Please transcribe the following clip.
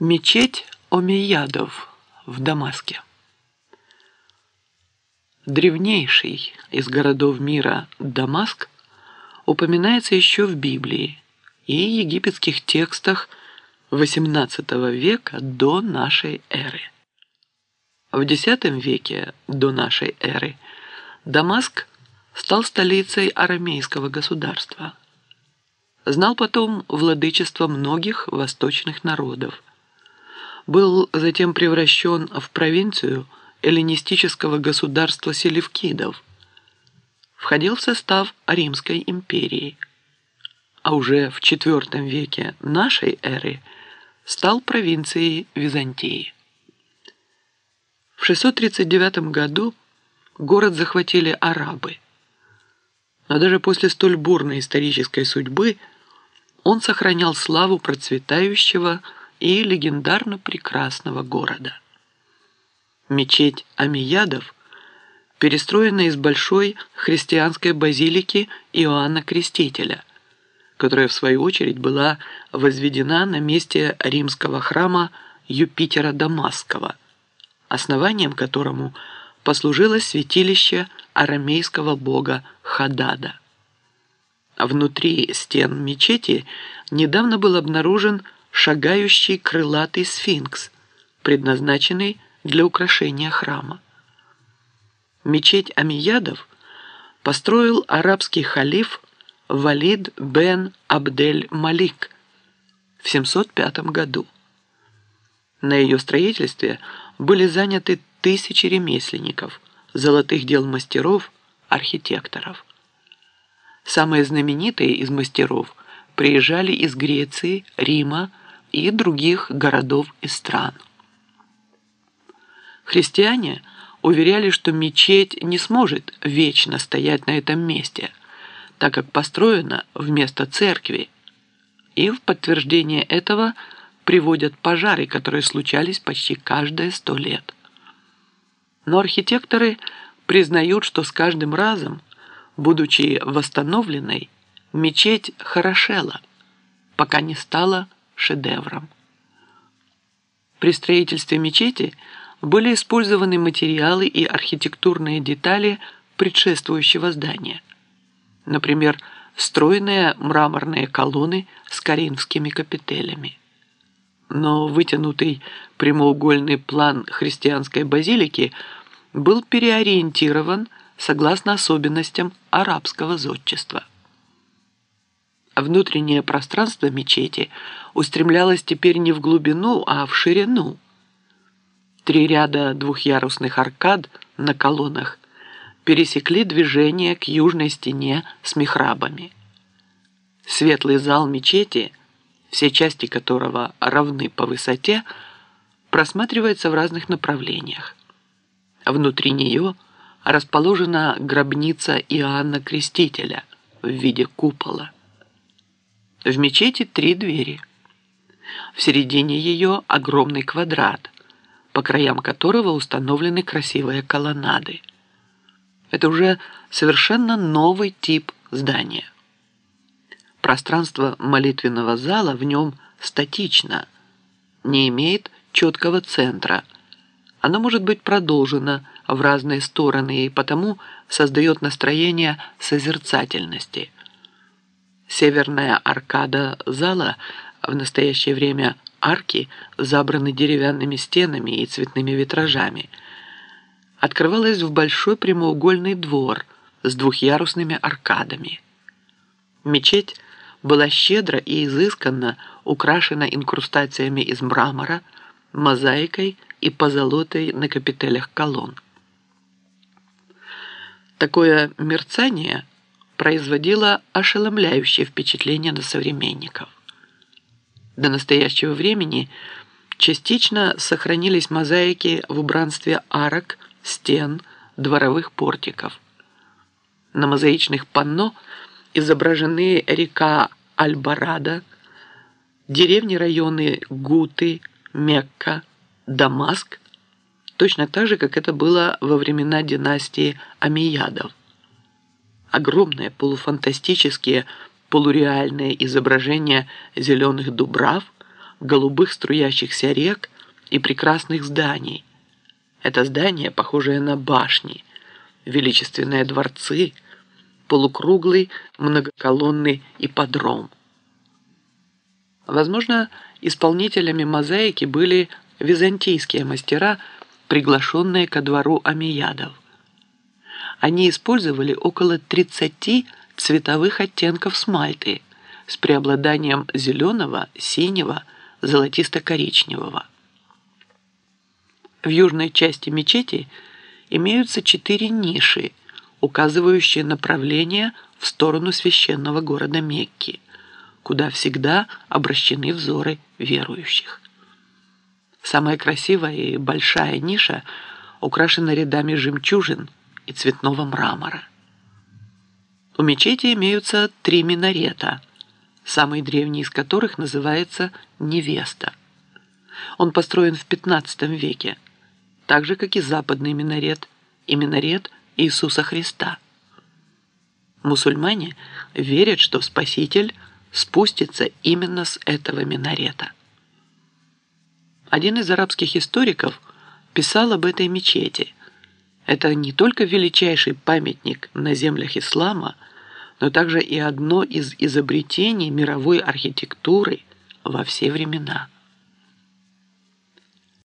Мечеть Омейядов в Дамаске. Древнейший из городов мира Дамаск упоминается еще в Библии и египетских текстах XVIII века до нашей эры. В X веке до нашей эры Дамаск стал столицей арамейского государства. Знал потом владычество многих восточных народов – был затем превращен в провинцию эллинистического государства селевкидов, входил в состав Римской империи, а уже в IV веке нашей эры стал провинцией Византии. В 639 году город захватили арабы, но даже после столь бурной исторической судьбы он сохранял славу процветающего и легендарно прекрасного города. Мечеть Амиядов перестроена из большой христианской базилики Иоанна Крестителя, которая в свою очередь была возведена на месте римского храма Юпитера Дамасского, основанием которому послужило святилище арамейского бога Хадада. Внутри стен мечети недавно был обнаружен шагающий крылатый сфинкс, предназначенный для украшения храма. Мечеть Амиядов построил арабский халиф Валид бен Абдель-Малик в 705 году. На ее строительстве были заняты тысячи ремесленников, золотых дел мастеров, архитекторов. Самые знаменитые из мастеров приезжали из Греции, Рима, и других городов и стран. Христиане уверяли, что мечеть не сможет вечно стоять на этом месте, так как построена вместо церкви, и в подтверждение этого приводят пожары, которые случались почти каждые сто лет. Но архитекторы признают, что с каждым разом, будучи восстановленной, мечеть хорошела, пока не стала шедевром. При строительстве мечети были использованы материалы и архитектурные детали предшествующего здания. Например, стройные мраморные колонны с коринфскими капителями. Но вытянутый прямоугольный план христианской базилики был переориентирован согласно особенностям арабского зодчества. Внутреннее пространство мечети устремлялось теперь не в глубину, а в ширину. Три ряда двухъярусных аркад на колоннах пересекли движение к южной стене с михрабами. Светлый зал мечети, все части которого равны по высоте, просматривается в разных направлениях. Внутри нее расположена гробница Иоанна Крестителя в виде купола. В мечети три двери. В середине ее огромный квадрат, по краям которого установлены красивые колоннады. Это уже совершенно новый тип здания. Пространство молитвенного зала в нем статично, не имеет четкого центра. Оно может быть продолжено в разные стороны и потому создает настроение созерцательности – Северная аркада зала в настоящее время арки забраны деревянными стенами и цветными витражами. Открывалась в большой прямоугольный двор с двухъярусными аркадами. Мечеть была щедро и изысканно украшена инкрустациями из мрамора, мозаикой и позолотой на капителях колонн. Такое мерцание – производила ошеломляющее впечатление на современников. До настоящего времени частично сохранились мозаики в убранстве арок, стен, дворовых портиков. На мозаичных панно изображены река Альбарадо, деревни районы Гуты, Мекка, Дамаск, точно так же, как это было во времена династии Амиядов огромные полуфантастические, полуреальные изображения зеленых дубрав, голубых струящихся рек и прекрасных зданий. Это здания, похожие на башни, величественные дворцы, полукруглый многоколонный ипподром. Возможно, исполнителями мозаики были византийские мастера, приглашенные ко двору амиядов. Они использовали около 30 цветовых оттенков смальты с преобладанием зеленого, синего, золотисто-коричневого. В южной части мечети имеются четыре ниши, указывающие направление в сторону священного города Мекки, куда всегда обращены взоры верующих. Самая красивая и большая ниша украшена рядами жемчужин и цветного мрамора. У мечети имеются три минарета, самый древний из которых называется «Невеста». Он построен в XV веке, так же, как и западный минарет и минарет Иисуса Христа. Мусульмане верят, что Спаситель спустится именно с этого минарета. Один из арабских историков писал об этой мечети. Это не только величайший памятник на землях ислама, но также и одно из изобретений мировой архитектуры во все времена –